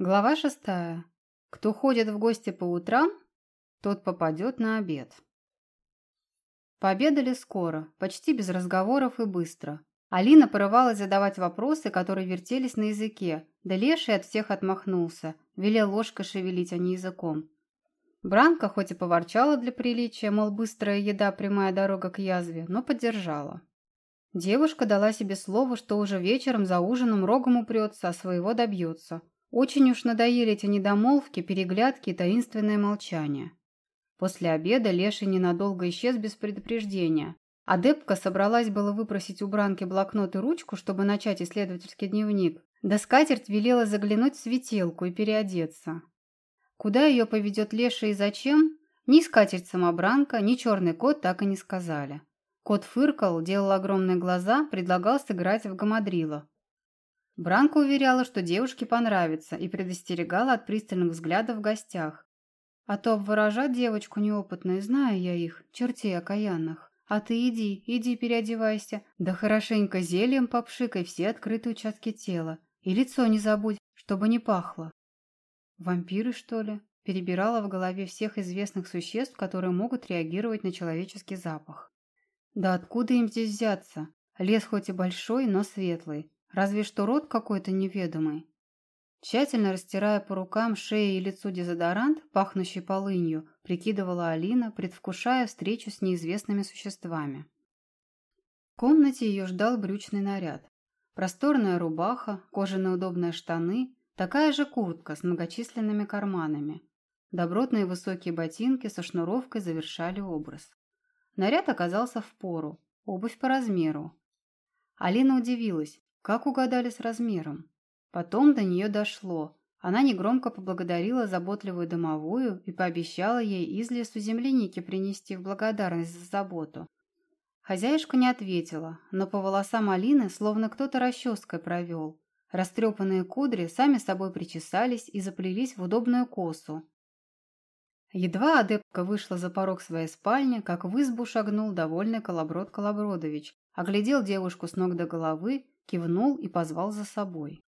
Глава шестая. Кто ходит в гости по утрам, тот попадет на обед. Пообедали скоро, почти без разговоров и быстро. Алина порывалась задавать вопросы, которые вертелись на языке, да Леший от всех отмахнулся, велел ложкой шевелить, а не языком. Бранка хоть и поворчала для приличия, мол, быстрая еда – прямая дорога к язве, но поддержала. Девушка дала себе слово, что уже вечером за ужином рогом упрется, а своего добьется – очень уж надоели эти недомолвки, переглядки и таинственное молчание. После обеда Леший ненадолго исчез без предупреждения. Адепка собралась было выпросить у Бранки блокнот и ручку, чтобы начать исследовательский дневник. Да скатерть велела заглянуть в светелку и переодеться. Куда ее поведет Леша и зачем? Ни скатерть-самобранка, ни черный кот так и не сказали. Кот фыркал, делал огромные глаза, предлагал сыграть в гамадрила. Бранка уверяла, что девушке понравится, и предостерегала от пристальных взглядов в гостях. А то обворожат девочку неопытную, знаю я их, чертей окаянных. А ты иди, иди переодевайся, да хорошенько зельем попшикай все открытые участки тела. И лицо не забудь, чтобы не пахло. Вампиры, что ли? Перебирала в голове всех известных существ, которые могут реагировать на человеческий запах. Да откуда им здесь взяться? Лес хоть и большой, но светлый. Разве что рот какой-то неведомый. Тщательно растирая по рукам, шее и лицу дезодорант, пахнущий полынью, прикидывала Алина, предвкушая встречу с неизвестными существами. В комнате ее ждал брючный наряд. Просторная рубаха, кожаные удобные штаны, такая же куртка с многочисленными карманами. Добротные высокие ботинки со шнуровкой завершали образ. Наряд оказался в пору, обувь по размеру. Алина удивилась, как угадали с размером? Потом до нее дошло. Она негромко поблагодарила заботливую домовую и пообещала ей из лесу земляники принести в благодарность за заботу. Хозяюшка не ответила, но по волосам Алины словно кто-то расческой провел. Растрепанные кудри сами собой причесались и заплелись в удобную косу. Едва адепка вышла за порог своей спальни, как в избу шагнул довольный Колоброд Колобродович, оглядел девушку с ног до головы кивнул и позвал за собой.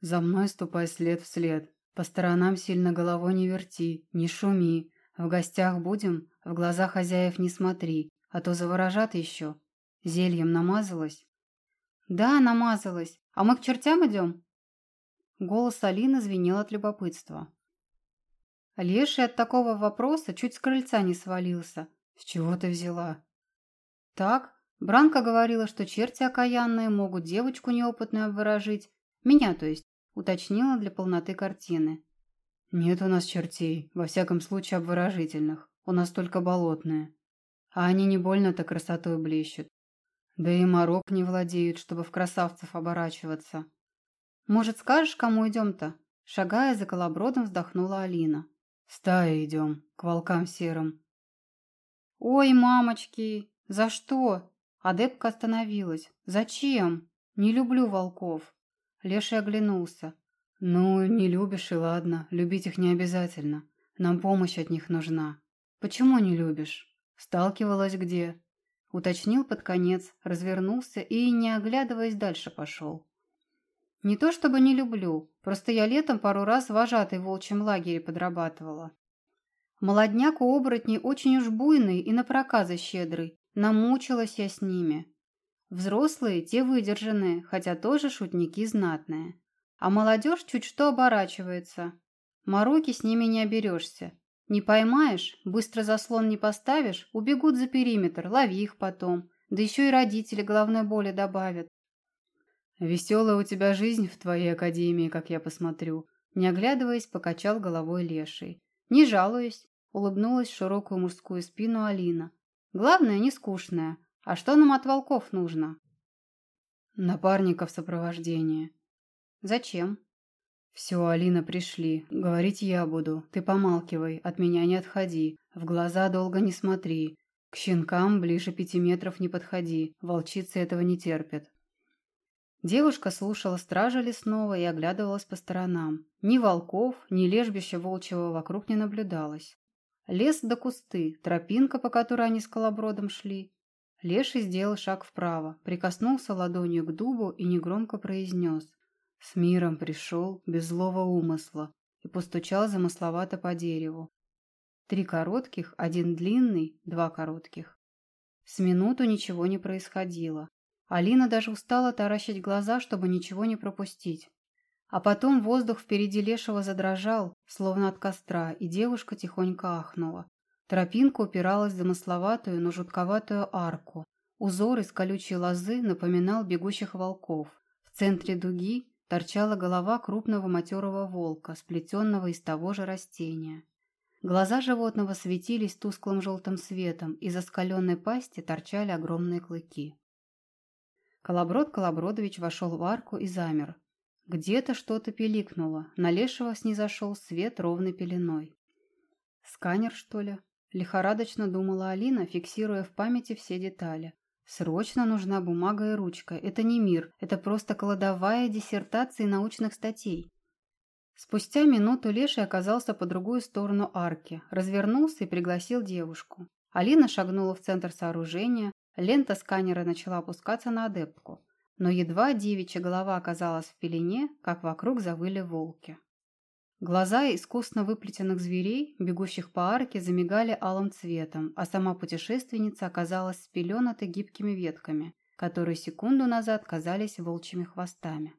«За мной ступай след в след. По сторонам сильно головой не верти, не шуми. В гостях будем, в глаза хозяев не смотри, а то заворожат еще. Зельем намазалась?» «Да, намазалась. А мы к чертям идем?» Голос Алины звенел от любопытства. Леший от такого вопроса чуть с крыльца не свалился. «С чего ты взяла?» «Так, Бранка говорила, что черти окаянные могут девочку неопытную обворожить. Меня, то есть, уточнила для полноты картины. Нет у нас чертей, во всяком случае обворожительных. У нас только болотные. А они не больно-то красотой блещут. Да и морок не владеют, чтобы в красавцев оборачиваться. Может, скажешь, кому идем-то? Шагая за колобродом, вздохнула Алина. Стая идем, к волкам серым. Ой, мамочки, за что? Адепка остановилась. «Зачем? Не люблю волков». Леший оглянулся. «Ну, не любишь и ладно. Любить их не обязательно. Нам помощь от них нужна». «Почему не любишь? Сталкивалась где?» Уточнил под конец, развернулся и, не оглядываясь, дальше пошел. «Не то чтобы не люблю, просто я летом пару раз вожатой в волчьем лагере подрабатывала. Молодняк у оборотней очень уж буйный и на проказы щедрый, Намучилась я с ними. Взрослые, те выдержанные, хотя тоже шутники знатные. А молодежь чуть что оборачивается. Мороки с ними не оберешься. Не поймаешь, быстро заслон не поставишь, убегут за периметр, лови их потом. Да еще и родители головной боли добавят. «Веселая у тебя жизнь в твоей академии, как я посмотрю», не оглядываясь, покачал головой леший. «Не жалуюсь», — улыбнулась широкую мужскую спину Алина. Главное, не скучное. А что нам от волков нужно? Напарника в сопровождении. Зачем? Все, Алина, пришли. Говорить я буду. Ты помалкивай, от меня не отходи. В глаза долго не смотри. К щенкам ближе пяти метров не подходи. Волчицы этого не терпят. Девушка слушала стража лесного и оглядывалась по сторонам. Ни волков, ни лежбища волчьего вокруг не наблюдалось. Лес до кусты, тропинка, по которой они с колобродом шли. Леший сделал шаг вправо, прикоснулся ладонью к дубу и негромко произнес. С миром пришел, без злого умысла, и постучал замысловато по дереву. Три коротких, один длинный, два коротких. С минуту ничего не происходило. Алина даже устала таращить глаза, чтобы ничего не пропустить. А потом воздух впереди Лешего задрожал, словно от костра, и девушка тихонько ахнула. Тропинка упиралась в замысловатую, но жутковатую арку. Узор из колючей лозы напоминал бегущих волков. В центре дуги торчала голова крупного матерого волка, сплетенного из того же растения. Глаза животного светились тусклым желтым светом, из оскаленной пасти торчали огромные клыки. Колоброд Колобродович вошел в арку и замер. Где-то что-то пиликнуло, на Лешего снизошел свет ровной пеленой. «Сканер, что ли?» – лихорадочно думала Алина, фиксируя в памяти все детали. Срочно нужна бумага и ручка. Это не мир, это просто кладовая диссертации научных статей. Спустя минуту Леший оказался по другую сторону арки, развернулся и пригласил девушку. Алина шагнула в центр сооружения, лента сканера начала опускаться на адептку. Но едва девичья голова оказалась в пелене, как вокруг завыли волки. Глаза искусно выплетенных зверей, бегущих по арке, замигали алым цветом, а сама путешественница оказалась спеленатой гибкими ветками, которые секунду назад казались волчьими хвостами.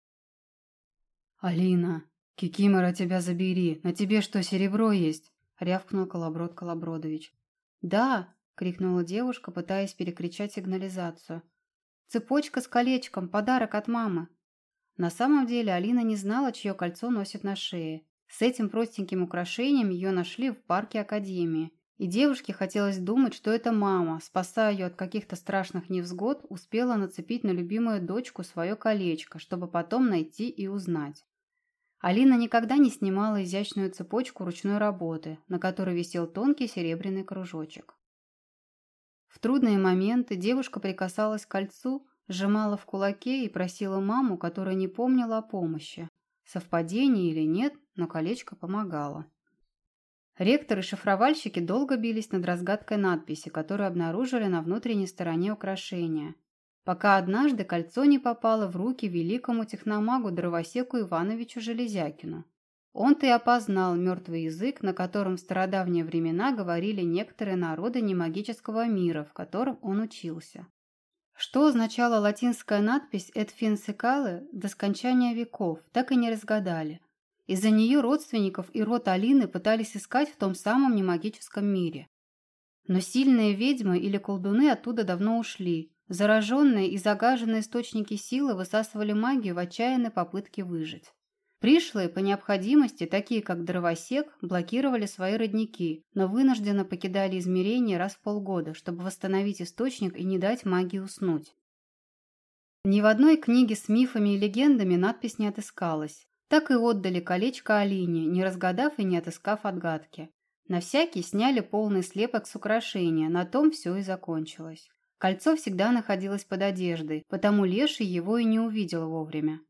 «Алина, кикимора тебя забери! На тебе что, серебро есть?» — рявкнул Колоброд Колобродович. «Да!» — крикнула девушка, пытаясь перекричать сигнализацию. «Цепочка с колечком, подарок от мамы!» На самом деле Алина не знала, чье кольцо носит на шее, с этим простеньким украшением ее нашли в парке Академии. И девушке хотелось думать, что эта мама, спасая ее от каких-то страшных невзгод, успела нацепить на любимую дочку свое колечко, чтобы потом найти и узнать. Алина никогда не снимала изящную цепочку ручной работы, на которой висел тонкий серебряный кружочек. В трудные моменты девушка прикасалась к кольцу, сжимала в кулаке и просила маму, которая не помнила о помощи. Совпадение или нет, но колечко помогало. Ректор и шифровальщики долго бились над разгадкой надписи, которую обнаружили на внутренней стороне украшения, пока однажды кольцо не попало в руки великому техномагу-дровосеку Ивановичу Железякину. Он-то и опознал мертвый язык, на котором в стародавние времена говорили некоторые народы немагического мира, в котором он учился. Что означала латинская надпись «Et fin до скончания веков, так и не разгадали – из-за нее родственников и род Алины пытались искать в том самом немагическом мире. Но сильные ведьмы или колдуны оттуда давно ушли. Зараженные и загаженные источники силы высасывали магию в отчаянной попытке выжить. Пришлые, по необходимости, такие как дровосек, блокировали свои родники, но вынужденно покидали измерение раз в полгода, чтобы восстановить источник и не дать магии уснуть. Ни в одной книге с мифами и легендами надпись не отыскалась так и отдали колечко Алине, не разгадав и не отыскав отгадки. На всякий сняли полный слепок с украшения, на том все и закончилось. Кольцо всегда находилось под одеждой, потому Леший его и не увидел вовремя.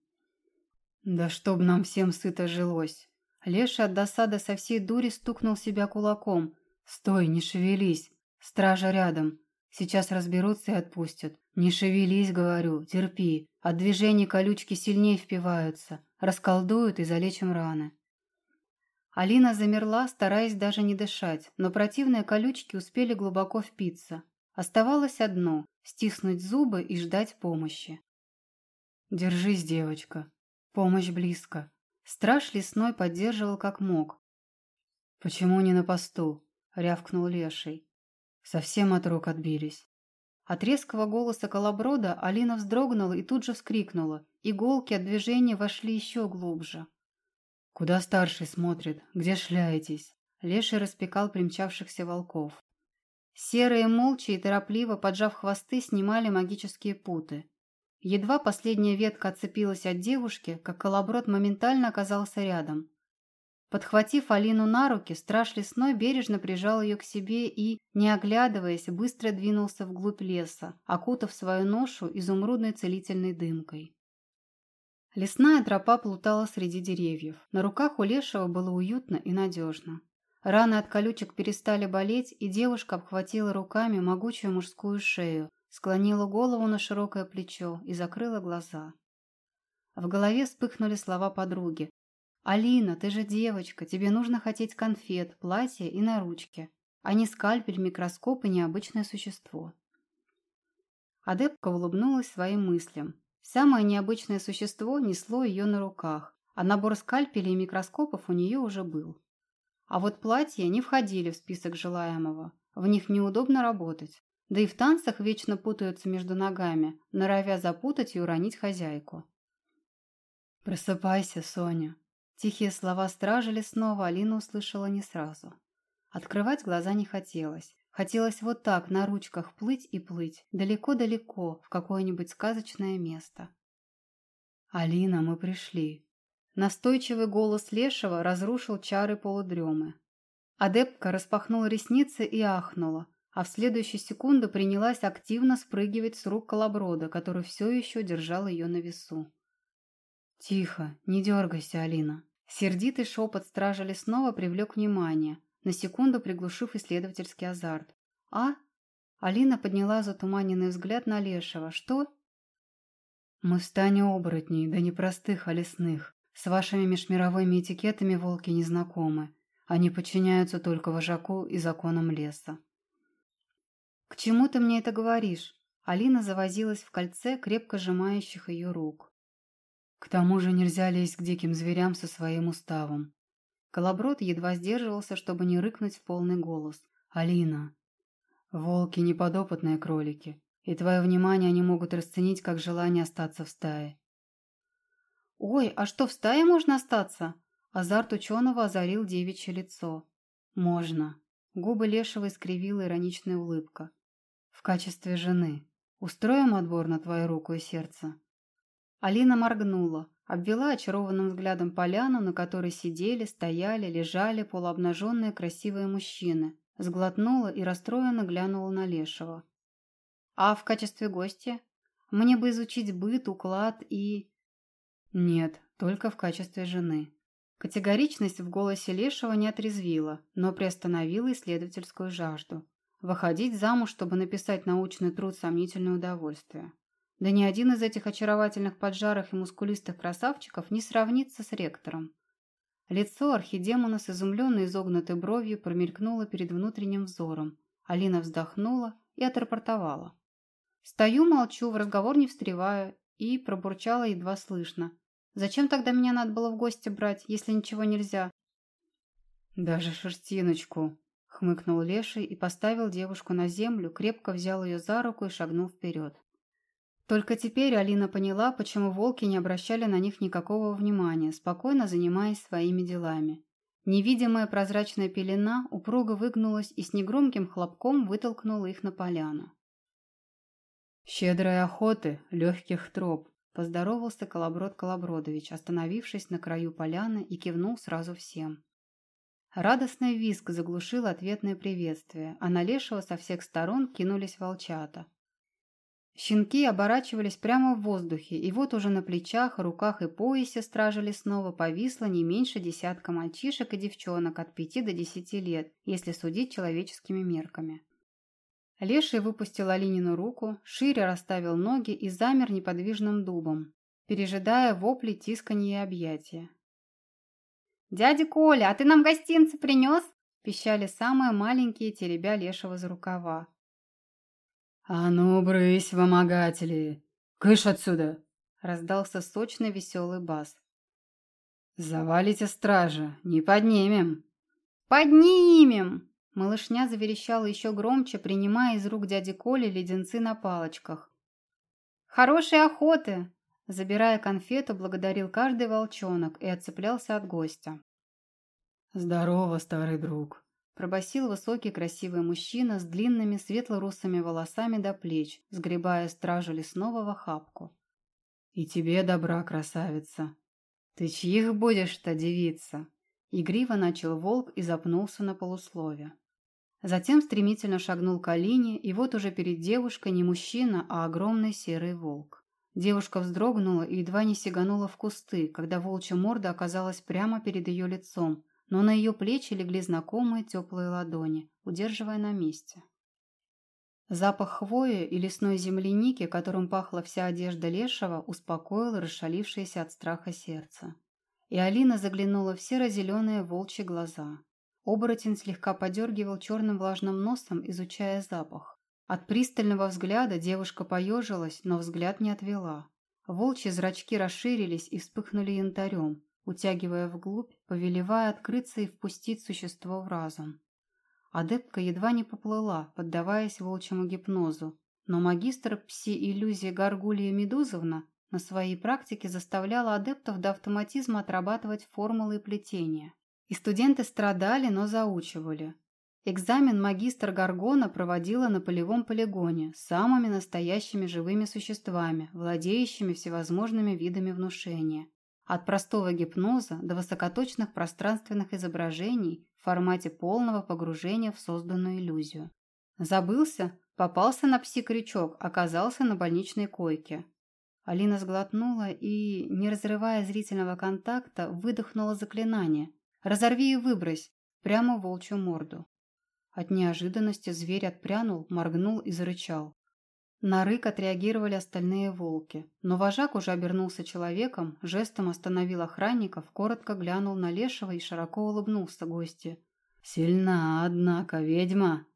«Да чтоб нам всем сыто жилось!» Леша от досады со всей дури стукнул себя кулаком. «Стой, не шевелись! Стража рядом! Сейчас разберутся и отпустят. Не шевелись, говорю, терпи. От движений колючки сильнее впиваются. Расколдуют и залечим раны. Алина замерла, стараясь даже не дышать, но противные колючки успели глубоко впиться. Оставалось одно – стиснуть зубы и ждать помощи. «Держись, девочка. Помощь близко». Страж лесной поддерживал как мог. «Почему не на посту?» – рявкнул леший. «Совсем от рук отбились». От резкого голоса колоброда Алина вздрогнула и тут же вскрикнула. Иголки от движения вошли еще глубже. «Куда старший смотрит? Где шляетесь?» Леший распекал примчавшихся волков. Серые молча и торопливо, поджав хвосты, снимали магические путы. Едва последняя ветка отцепилась от девушки, как колоброд моментально оказался рядом. Подхватив Алину на руки, страж лесной бережно прижал ее к себе и, не оглядываясь, быстро двинулся вглубь леса, окутав свою ношу изумрудной целительной дымкой. Лесная тропа плутала среди деревьев. На руках у Лешего было уютно и надежно. Раны от колючек перестали болеть, и девушка обхватила руками могучую мужскую шею, склонила голову на широкое плечо и закрыла глаза. В голове вспыхнули слова подруги. «Алина, ты же девочка, тебе нужно хотеть конфет, платье и наручки, а не скальпель, микроскоп и необычное существо». Адепка улыбнулась своим мыслям. Самое необычное существо несло ее на руках, а набор скальпелей и микроскопов у нее уже был. А вот платья не входили в список желаемого, в них неудобно работать. Да и в танцах вечно путаются между ногами, норовя запутать и уронить хозяйку. «Просыпайся, Соня!» Тихие слова стражили снова Алина услышала не сразу. Открывать глаза не хотелось. Хотелось вот так, на ручках, плыть и плыть, далеко-далеко, в какое-нибудь сказочное место. «Алина, мы пришли!» Настойчивый голос Лешего разрушил чары полудремы. Адепка распахнула ресницы и ахнула, а в следующую секунду принялась активно спрыгивать с рук колоброда, который все еще держал ее на весу. «Тихо, не дергайся, Алина». Сердитый шепот стража лесного привлек внимание, на секунду приглушив исследовательский азарт. «А?» Алина подняла затуманенный взгляд на Лешего. «Что?» «Мы в стане оборотней, да не простых, а лесных. С вашими межмировыми этикетами волки не знакомы. Они подчиняются только вожаку и законам леса». «К чему ты мне это говоришь?» Алина завозилась в кольце, крепко сжимающих ее рук. «К тому же нельзя лезть к диким зверям со своим уставом». Колоброд едва сдерживался, чтобы не рыкнуть в полный голос. «Алина, волки – неподопытные кролики, и твое внимание они могут расценить как желание остаться в стае». «Ой, а что, в стае можно остаться?» Азарт ученого озарил девичье лицо. «Можно». Губы Лешего искривила ироничная улыбка в качестве жены. Устроим отбор на твою руку и сердце?» Алина моргнула, обвела очарованным взглядом поляну, на которой сидели, стояли, лежали полуобнаженные красивые мужчины, сглотнула и расстроенно глянула на Лешего. «А в качестве гостя? Мне бы изучить быт, уклад и...» «Нет, только в качестве жены». Категоричность в голосе Лешего не отрезвила, но приостановила исследовательскую жажду. Выходить замуж, чтобы написать научный труд – сомнительное удовольствие. Да ни один из этих очаровательных поджарых и мускулистых красавчиков не сравнится с ректором. Лицо архидемона с изумленной изогнутой бровью промелькнуло перед внутренним взором. Алина вздохнула и отрапортовала. Стою, молчу, в разговор не встреваю и пробурчала едва слышно. Зачем тогда меня надо было в гости брать, если ничего нельзя? Даже шерстиночку, хмыкнул Леший и поставил девушку на землю, крепко взял ее за руку и шагнул вперед. Только теперь Алина поняла, почему волки не обращали на них никакого внимания, спокойно занимаясь своими делами. Невидимая прозрачная пелена упруго выгнулась и с негромким хлопком вытолкнула их на поляну. «Щедрой охоты, легких троп», – поздоровался Колоброд Колобродович, остановившись на краю поляны и кивнул сразу всем. Радостный визг заглушил ответное приветствие, а на Лешего со всех сторон кинулись волчата. Щенки оборачивались прямо в воздухе, и вот уже на плечах, руках и поясе стражи лесного повисло не меньше десятка мальчишек и девчонок от пяти до десяти лет, если судить человеческими мерками. Леший выпустил Алинину руку, шире расставил ноги и замер неподвижным дубом, пережидая вопли, тисканье и объятия. «Дядя Коля, а ты нам гостинцы принес?» – пищали самые маленькие, теребя лешего за рукава. «А ну, брысь, вымогатели! Кыш отсюда!» – раздался сочный веселый бас. «Завалите стража, не поднимем!» «Поднимем!» Малышня заверещала еще громче, принимая из рук дяди Коли леденцы на палочках. «Хорошей охоты!» Забирая конфету, благодарил каждый волчонок и отцеплялся от гостя. «Здорово, старый друг!» Пробасил высокий красивый мужчина с длинными светло-русыми волосами до плеч, сгребая стражу лесного в охапку. «И тебе добра, красавица! Ты чьих будешь-то девица?» Игриво начал волк и запнулся на полуслове. Затем стремительно шагнул к Алине, и вот уже перед девушкой не мужчина, а огромный серый волк. Девушка вздрогнула и едва не сиганула в кусты, когда волчья морда оказалась прямо перед ее лицом, но на ее плечи легли знакомые теплые ладони, удерживая на месте. Запах хвои и лесной земляники, которым пахла вся одежда лешего, успокоил расшалившееся от страха сердце. И Алина заглянула в серо-зеленые волчьи глаза. Оборотень слегка подергивал черным влажным носом, изучая запах. От пристального взгляда девушка поежилась, но взгляд не отвела. Волчьи зрачки расширились и вспыхнули янтарем, утягивая вглубь, повелевая открыться и впустить существо в разум. Адепка едва не поплыла, поддаваясь волчьему гипнозу, но магистр пси-иллюзии Гаргулия Медузовна на своей практике заставляла адептов до автоматизма отрабатывать формулы плетения. И студенты страдали, но заучивали. Экзамен магистр Гаргона проводила на полевом полигоне с самыми настоящими живыми существами, владеющими всевозможными видами внушения. От простого гипноза до высокоточных пространственных изображений в формате полного погружения в созданную иллюзию. Забылся, попался на пси-крючок, оказался на больничной койке. Алина сглотнула и, не разрывая зрительного контакта, выдохнула заклинание «Разорви и выбрось!» прямо в волчью морду. От неожиданности зверь отпрянул, моргнул и зарычал. На рык отреагировали остальные волки, но вожак уже обернулся человеком, жестом остановил охранников, коротко глянул на Лешего и широко улыбнулся гости. «Сильна, однако, ведьма!»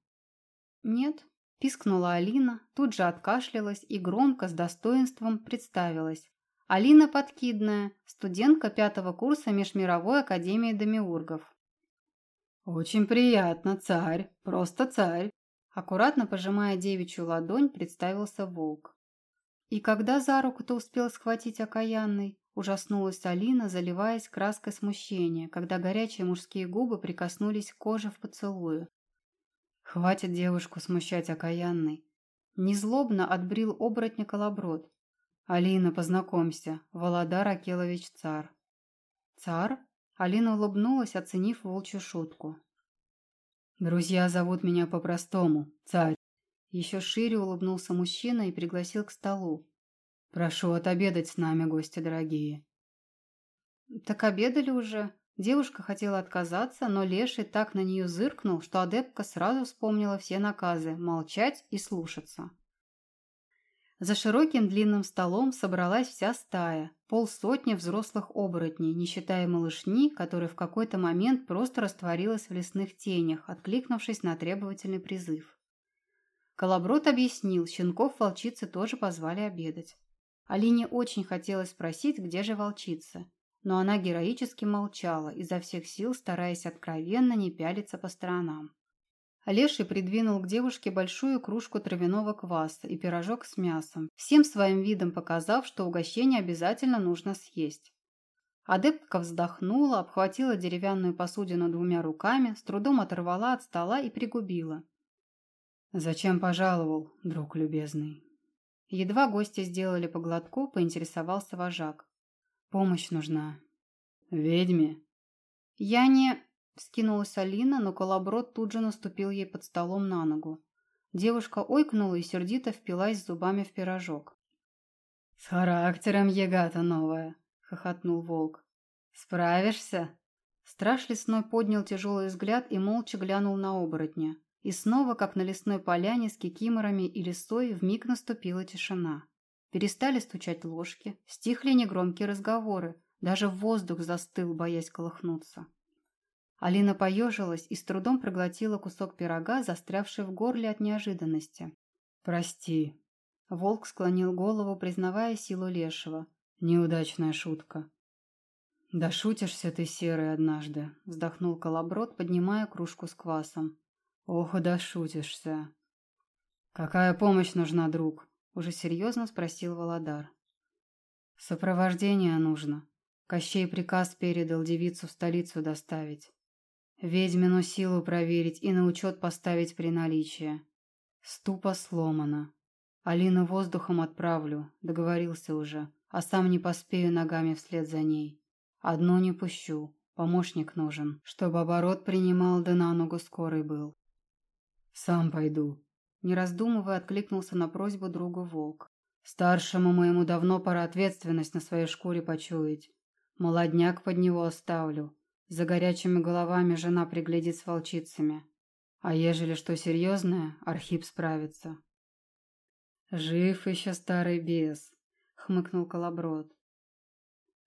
«Нет», – пискнула Алина, тут же откашлялась и громко, с достоинством представилась. «Алина Подкидная, студентка пятого курса Межмировой академии Демиургов». «Очень приятно, царь, просто царь», Аккуратно пожимая девичью ладонь, представился волк. И когда за руку-то успел схватить окаянный, ужаснулась Алина, заливаясь краской смущения, когда горячие мужские губы прикоснулись к коже в поцелую. Хватит девушку смущать окаянный. Незлобно отбрил оборотня колоброд. «Алина, познакомься, Володар Акелович Цар». «Цар?» Алина улыбнулась, оценив волчью шутку. «Друзья зовут меня по-простому, царь». Еще шире улыбнулся мужчина и пригласил к столу. «Прошу отобедать с нами, гости дорогие». «Так обедали уже?» Девушка хотела отказаться, но Леший так на нее зыркнул, что адепка сразу вспомнила все наказы – молчать и слушаться. За широким длинным столом собралась вся стая, полсотни взрослых оборотней, не считая малышни, которая в какой-то момент просто растворилась в лесных тенях, откликнувшись на требовательный призыв. Колоброд объяснил, щенков волчицы тоже позвали обедать. Алине очень хотелось спросить, где же волчица, но она героически молчала, изо всех сил стараясь откровенно не пялиться по сторонам. Леший придвинул к девушке большую кружку травяного кваса и пирожок с мясом, всем своим видом показав, что угощение обязательно нужно съесть. Адептка вздохнула, обхватила деревянную посудину двумя руками, с трудом оторвала от стола и пригубила. «Зачем пожаловал, друг любезный?» Едва гости сделали по глотку, поинтересовался вожак. «Помощь нужна». «Ведьме?» «Я не...» Скинулась Алина, но колоброд тут же наступил ей под столом на ногу. Девушка ойкнула и сердито впилась зубами в пирожок. «С характером ягата новая!» — хохотнул волк. «Справишься?» Страж лесной поднял тяжелый взгляд и молча глянул на оборотня. И снова, как на лесной поляне с кикиморами и лисой, вмиг наступила тишина. Перестали стучать ложки, стихли негромкие разговоры, даже воздух застыл, боясь колыхнуться. Алина поежилась и с трудом проглотила кусок пирога, застрявший в горле от неожиданности. «Прости». Волк склонил голову, признавая силу лешего. «Неудачная шутка». «Да шутишься ты, серый, однажды», — вздохнул колоброд, поднимая кружку с квасом. «Ох, да шутишься». «Какая помощь нужна, друг?» — уже серьезно спросил Володар. «Сопровождение нужно. Кощей приказ передал девицу в столицу доставить. Ведьмину силу проверить и на учет поставить при наличии. Ступа сломана. Алину воздухом отправлю, договорился уже, а сам не поспею ногами вслед за ней. Одну не пущу, помощник нужен, чтобы оборот принимал да на ногу скорый был. Сам пойду. Не раздумывая, откликнулся на просьбу друга волк. Старшему моему давно пора ответственность на своей шкуре почуять. Молодняк под него оставлю, за горячими головами жена приглядит с волчицами. А ежели что серьезное, Архип справится. «Жив еще старый бес», — хмыкнул Колоброд.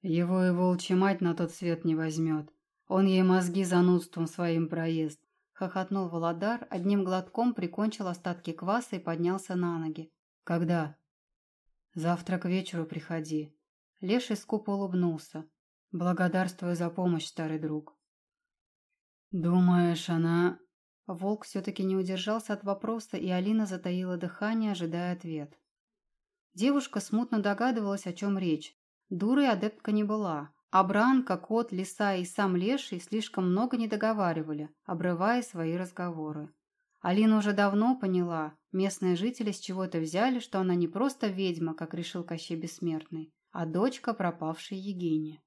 «Его и волчья мать на тот свет не возьмет. Он ей мозги занудством своим проезд», — хохотнул Володар, одним глотком прикончил остатки кваса и поднялся на ноги. «Когда?» «Завтра к вечеру приходи». Леший скупо улыбнулся. «Благодарствую за помощь, старый друг». «Думаешь, она...» Волк все-таки не удержался от вопроса, и Алина затаила дыхание, ожидая ответ. Девушка смутно догадывалась, о чем речь. Дурой адептка не была. А Бранка, кот, лиса и сам леший слишком много не договаривали, обрывая свои разговоры. Алина уже давно поняла, местные жители с чего-то взяли, что она не просто ведьма, как решил Кощей Бессмертный, а дочка пропавшей Егине.